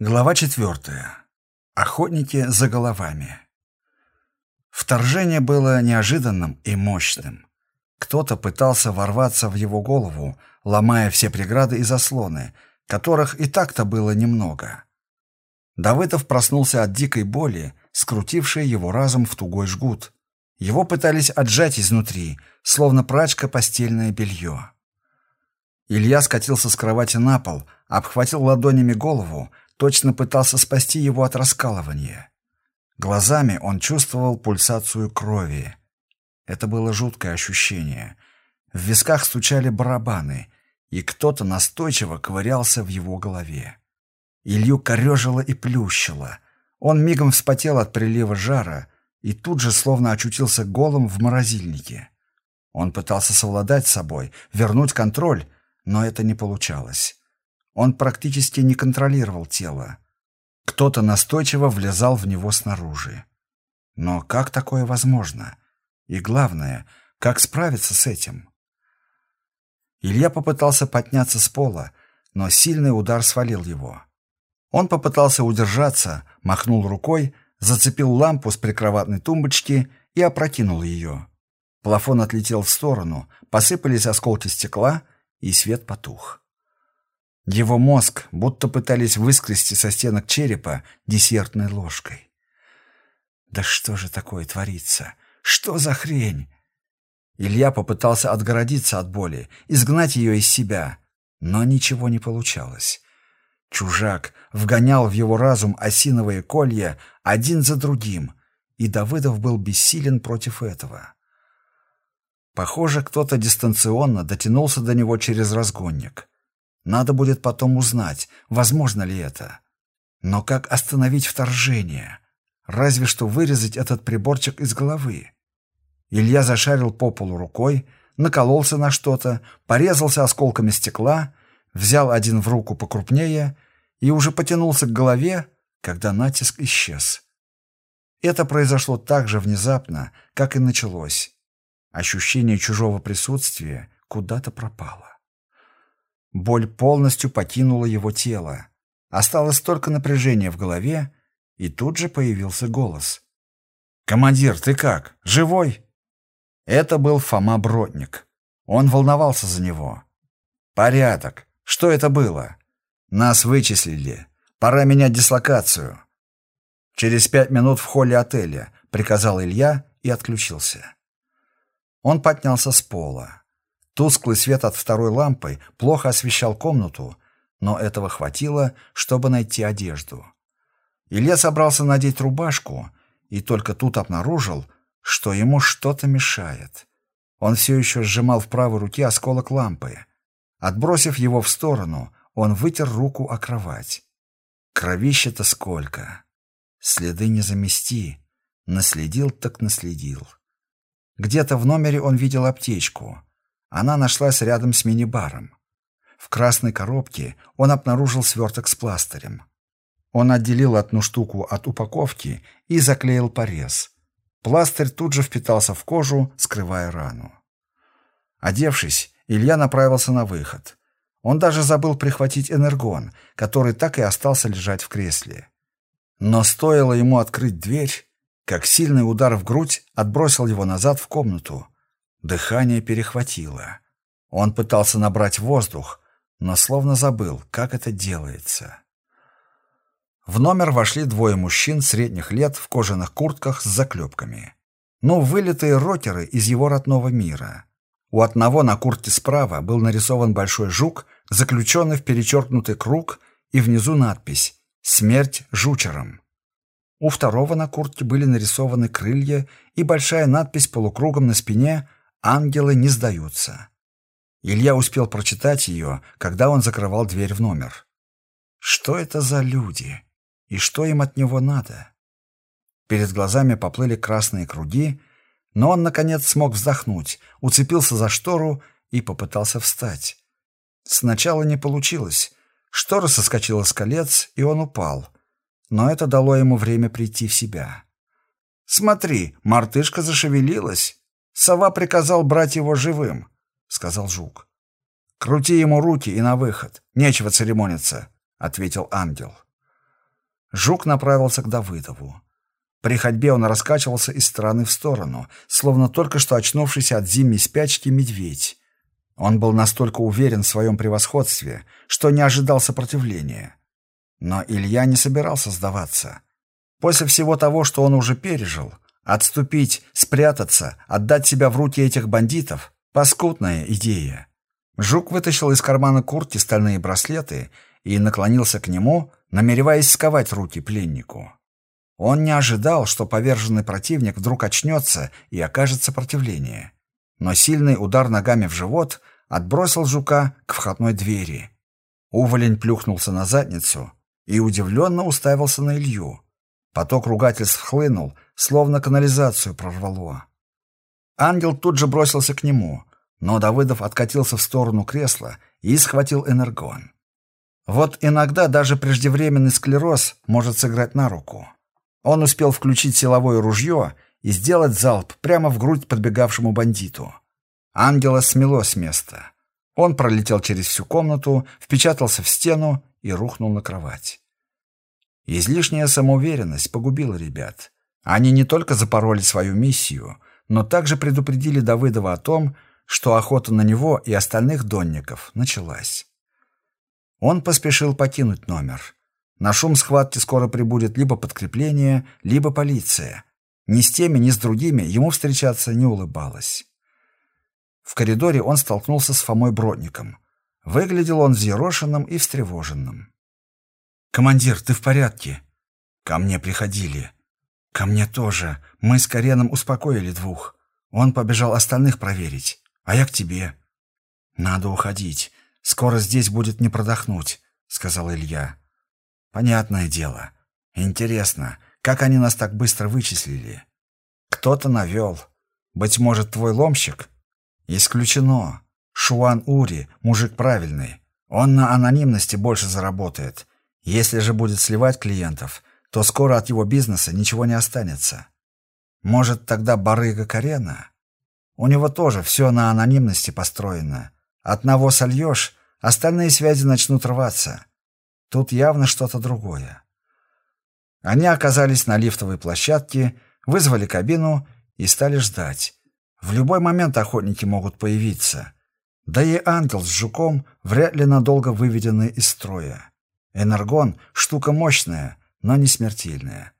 Глава четвертая. Охотники за головами. Вторжение было неожиданным и мощным. Кто-то пытался ворваться в его голову, ломая все преграды и заслоны, которых и так-то было немного. Давыдов проснулся от дикой боли, скрутившей его разум в тугой жгут. Его пытались отжать изнутри, словно прачка постельное белье. Илья скатился с кровати на пол, обхватил ладонями голову, точно пытался спасти его от раскалывания. Глазами он чувствовал пульсацию крови. Это было жуткое ощущение. В висках стучали барабаны, и кто-то настойчиво ковырялся в его голове. Илью корежило и плющило. Он мигом вспотел от прилива жара и тут же словно очутился голым в морозильнике. Он пытался совладать с собой, вернуть контроль, но это не получалось. Он практически не контролировал тело. Кто-то настойчиво влезал в него снаружи. Но как такое возможно? И главное, как справиться с этим? Илья попытался подняться с пола, но сильный удар свалил его. Он попытался удержаться, махнул рукой, зацепил лампу с прикроватной тумбочки и опрокинул ее. Плафон отлетел в сторону, посыпались осколки стекла, и свет потух. Его мозг будто пытались выскрести со стенок черепа десертной ложкой. Да что же такое творится? Что за хрень? Илья попытался отгородиться от боли, изгнать ее из себя, но ничего не получалось. Чужак вгонял в его разум осиновые колья один за другим, и Давыдов был бессилен против этого. Похоже, кто-то дистанционно дотянулся до него через разгонник. Надо будет потом узнать, возможно ли это. Но как остановить вторжение? Разве что вырезать этот приборчик из головы. Илья зашарил по полу рукой, накололся на что-то, порезался осколками стекла, взял один в руку покрупнее и уже потянулся к голове, когда натиск исчез. Это произошло так же внезапно, как и началось. Ощущение чужого присутствия куда-то пропало. Боль полностью покинула его тело. Осталось только напряжение в голове, и тут же появился голос. «Командир, ты как? Живой?» Это был Фома Бродник. Он волновался за него. «Порядок. Что это было?» «Нас вычислили. Пора менять дислокацию». «Через пять минут в холле отеля», — приказал Илья и отключился. Он поднялся с пола. Тусклый свет от второй лампы плохо освещал комнату, но этого хватило, чтобы найти одежду. Илья собрался надеть рубашку и только тут обнаружил, что ему что-то мешает. Он все еще сжимал в правой руке осколок лампы. Отбросив его в сторону, он вытер руку о кровать. Кровища-то сколько! Следы не замести. Наследил так наследил. Где-то в номере он видел аптечку. Она нашлась рядом с мини-баром. В красной коробке он обнаружил сверток с пластырем. Он отделил одну штуку от упаковки и заклеил порез. Пластырь тут же впитался в кожу, скрывая рану. Одевшись, Илья направился на выход. Он даже забыл прихватить энергон, который так и остался лежать в кресле. Но стоило ему открыть дверь, как сильный удар в грудь отбросил его назад в комнату, Дыхание перехватило. Он пытался набрать воздух, но словно забыл, как это делается. В номер вошли двое мужчин средних лет в кожаных куртках с заклепками. Ну, вылитые рокеры из его родного мира. У одного на куртке справа был нарисован большой жук, заключенный в перечеркнутый круг, и внизу надпись «Смерть жучерам». У второго на куртке были нарисованы крылья и большая надпись полукругом на спине Ангелы не сдаются. Илья успел прочитать ее, когда он закрывал дверь в номер. Что это за люди? И что им от него надо? Перед глазами поплыли красные круги, но он, наконец, смог вздохнуть, уцепился за штору и попытался встать. Сначала не получилось. Штора соскочила с колец, и он упал. Но это дало ему время прийти в себя. «Смотри, мартышка зашевелилась!» Сова приказал брать его живым, — сказал Жук. — Крути ему руки и на выход. Нечего церемониться, — ответил ангел. Жук направился к Давыдову. При ходьбе он раскачивался из стороны в сторону, словно только что очнувшийся от зимней спячки медведь. Он был настолько уверен в своем превосходстве, что не ожидал сопротивления. Но Илья не собирался сдаваться. После всего того, что он уже пережил, отступить, спрятаться, отдать себя в руки этих бандитов — паскудная идея. Жук вытащил из кармана куртки стальные браслеты и наклонился к нему, намереваясь сковать руки пленнику. Он не ожидал, что поверженный противник вдруг очнется и окажет сопротивление. Но сильный удар ногами в живот отбросил жука к входной двери. Уволень плюхнулся на задницу и удивленно уставился на Илью. Поток ругательств хлынул, словно канализацию прорвало. Ангел тут же бросился к нему, но Давыдов откатился в сторону кресла и схватил энергон. Вот иногда даже преждевременный склероз может сыграть на руку. Он успел включить силовое ружье и сделать залп прямо в грудь подбегавшему бандиту. Ангела смело с места. Он пролетел через всю комнату, впечатался в стену и рухнул на кровать. Излишняя самоуверенность погубила ребят. Они не только запороли свою миссию, но также предупредили Давыдова о том, что охота на него и остальных донников началась. Он поспешил покинуть номер. На шум схватки скоро прибудет либо подкрепление, либо полиция. Ни с теми, ни с другими ему встречаться не улыбалось. В коридоре он столкнулся с Фомой Бродником. Выглядел он взъерошенным и встревоженным. «Командир, ты в порядке?» «Ко мне приходили». «Ко мне тоже. Мы с Кареном успокоили двух. Он побежал остальных проверить. А я к тебе». «Надо уходить. Скоро здесь будет не продохнуть», — сказал Илья. «Понятное дело. Интересно, как они нас так быстро вычислили?» «Кто-то навел. Быть может, твой ломщик?» «Исключено. Шуан Ури, мужик правильный. Он на анонимности больше заработает. Если же будет сливать клиентов, то скоро от его бизнеса ничего не останется. Может, тогда барыга Карена?» У него тоже все на анонимности построено. Одного сольешь, остальные связи начнут рваться. Тут явно что-то другое. Они оказались на лифтовой площадке, вызвали кабину и стали ждать. В любой момент охотники могут появиться. Да и ангел с жуком вряд ли надолго выведены из строя. Энергон — штука мощная, но не смертельная.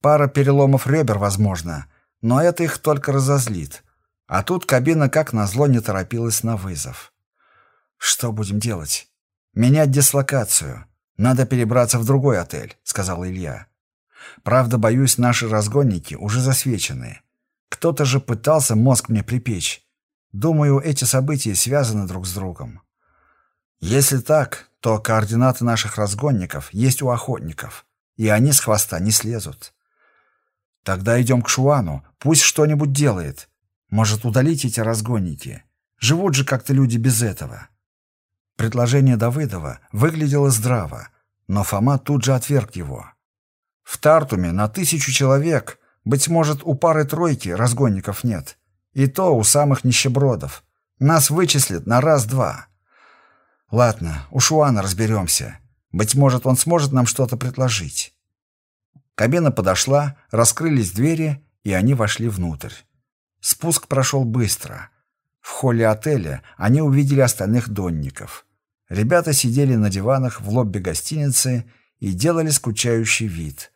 Пара переломов ребер возможно, но это их только разозлит. А тут кабина как назло не торопилась на вызов. «Что будем делать?» «Менять дислокацию. Надо перебраться в другой отель», — сказал Илья. «Правда, боюсь, наши разгонники уже засвечены. Кто-то же пытался мозг мне припечь. Думаю, эти события связаны друг с другом. Если так, то координаты наших разгонников есть у охотников, и они с хвоста не слезут. Тогда идем к Шуану, пусть что-нибудь делает. Может, удалить эти разгонники? Живут же как-то люди без этого. Предложение Давыдова выглядело здраво, но Фома тут же отверг его. В Тартуме на тысячу человек, быть может, у пары-тройки разгонников нет. И то у самых нищебродов. Нас вычислят на раз-два. Ладно, у Шуана разберемся. Быть может, он сможет нам что-то предложить. Кабина подошла, раскрылись двери, и они вошли внутрь. Спуск прошел быстро. В холле отеля они увидели остальных донников. Ребята сидели на диванах в лобби гостиницы и делали скучающий вид.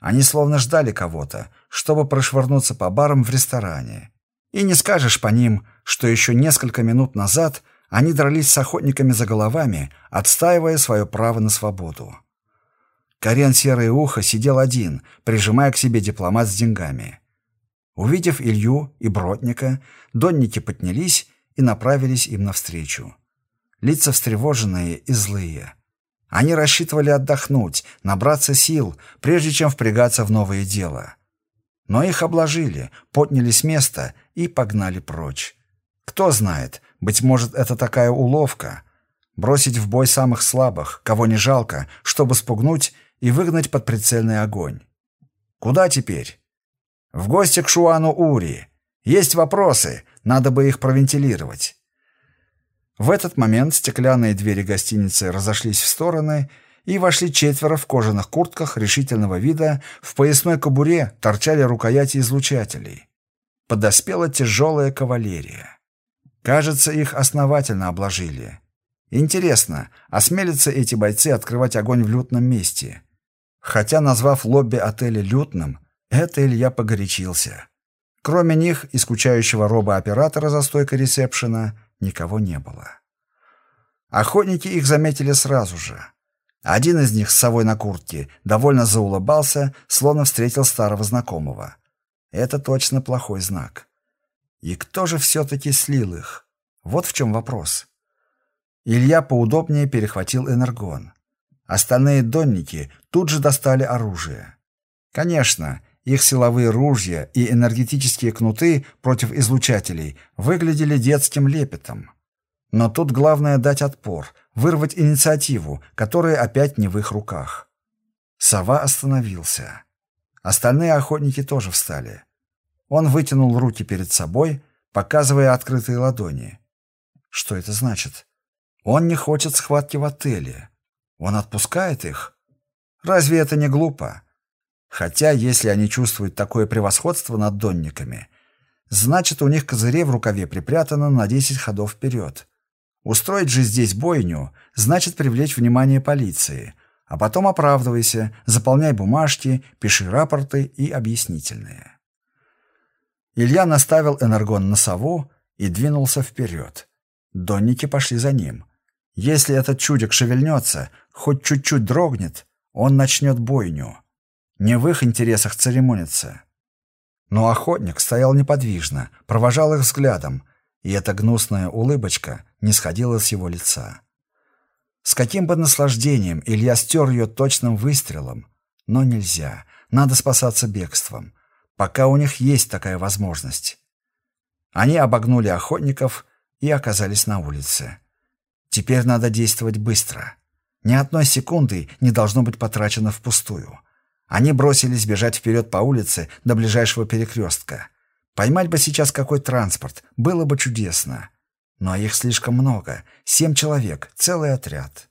Они словно ждали кого-то, чтобы прошвырнуться по барам в ресторане. И не скажешь по ним, что еще несколько минут назад они дрались с охотниками за головами, отстаивая свое право на свободу. Карен Серое Ухо сидел один, прижимая к себе дипломат с деньгами. Увидев Илью и Бродника, донники поднялись и направились им навстречу. Лица встревоженные и злые. Они рассчитывали отдохнуть, набраться сил, прежде чем впрягаться в новое дело. Но их обложили, подняли с места и погнали прочь. Кто знает, быть может, это такая уловка. Бросить в бой самых слабых, кого не жалко, чтобы спугнуть и выгнать под прицельный огонь. Куда теперь? В гости к Шуану Ури. Есть вопросы, надо бы их провентилировать. В этот момент стеклянные двери гостиницы разошлись в стороны, и вошли четверо в кожаных куртках решительного вида, в поясной кобуре торчали рукояти излучателей. Подоспела тяжелая кавалерия. Кажется, их основательно обложили. Интересно, осмелятся эти бойцы открывать огонь в лютном месте? Хотя, назвав лобби отеля лютным, это Илья погорячился. Кроме них и скучающего робо-оператора за стойкой ресепшена никого не было. Охотники их заметили сразу же. Один из них с совой на куртке довольно заулыбался, словно встретил старого знакомого. Это точно плохой знак. И кто же все-таки слил их? Вот в чем вопрос. Илья поудобнее перехватил энергон. Остальные донники тут же достали оружие. Конечно, их силовые ружья и энергетические кнуты против излучателей выглядели детским лепетом. Но тут главное дать отпор, вырвать инициативу, которая опять не в их руках. Сова остановился. Остальные охотники тоже встали. Он вытянул руки перед собой, показывая открытые ладони. Что это значит? Он не хочет схватки в отеле. Он отпускает их? Разве это не глупо? Хотя, если они чувствуют такое превосходство над донниками, значит, у них козырей в рукаве припрятано на 10 ходов вперед. Устроить же здесь бойню значит привлечь внимание полиции, а потом оправдывайся, заполняй бумажки, пиши рапорты и объяснительные. Илья наставил энергон на сову и двинулся вперед. Донники пошли за ним. Если этот чудик шевельнется, хоть чуть-чуть дрогнет, он начнет бойню. Не в их интересах церемониться. Но охотник стоял неподвижно, провожал их взглядом, и эта гнусная улыбочка не сходила с его лица. С каким бы наслаждением Илья стер ее точным выстрелом, но нельзя, надо спасаться бегством, пока у них есть такая возможность. Они обогнули охотников и оказались на улице. Теперь надо действовать быстро. Ни одной секунды не должно быть потрачено впустую. Они бросились бежать вперед по улице до ближайшего перекрестка. Поймать бы сейчас какой транспорт, было бы чудесно. Но их слишком много, семь человек, целый отряд.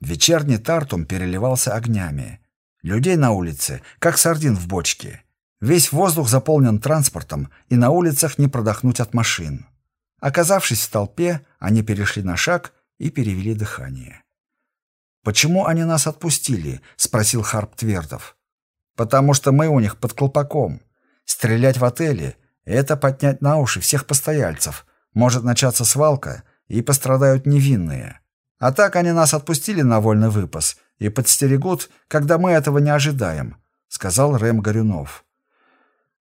Вечерний Тартум переливался огнями. Людей на улице, как сардин в бочке. Весь воздух заполнен транспортом, и на улицах не продохнуть от машин. Оказавшись в толпе, они перешли на шаг и перевели дыхание. «Почему они нас отпустили?» — спросил Харп Твердов. «Потому что мы у них под колпаком. Стрелять в отеле — это поднять на уши всех постояльцев. Может начаться свалка, и пострадают невинные. А так они нас отпустили на вольный выпас и подстерегут, когда мы этого не ожидаем», — сказал Рэм Горюнов.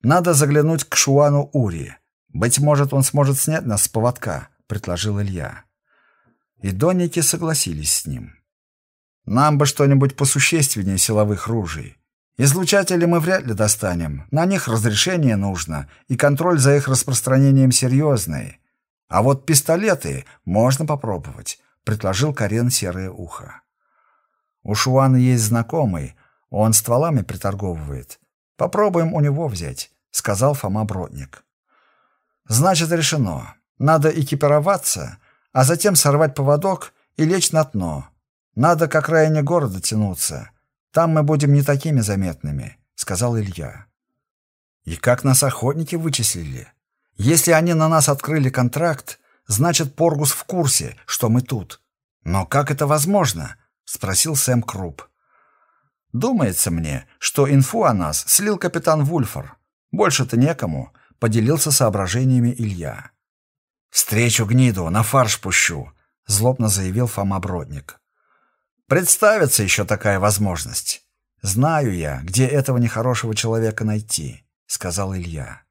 «Надо заглянуть к Шуану Ури. Быть может, он сможет снять нас с поводка», — предложил Илья. И донники согласились с ним. Нам бы что-нибудь посущественнее силовых ружей. Излучатели мы вряд ли достанем, на них разрешение нужно, и контроль за их распространением серьезный. А вот пистолеты можно попробовать, предложил Карен Серое Ухо. У Шуана есть знакомый, он стволами приторговывает. Попробуем у него взять, сказал Фома Бродник. Значит, решено. Надо экипироваться, а затем сорвать поводок и лечь на дно. Надо к окраине города тянуться. Там мы будем не такими заметными», — сказал Илья. «И как нас охотники вычислили? Если они на нас открыли контракт, значит, Поргус в курсе, что мы тут. Но как это возможно?» — спросил Сэм Круп. «Думается мне, что инфу о нас слил капитан Вульфор. Больше-то некому», — поделился соображениями Илья. «Встречу гниду, на фарш пущу», — злобно заявил Фома Бродник. Представится еще такая возможность. Знаю я, где этого нехорошего человека найти, сказал Илья.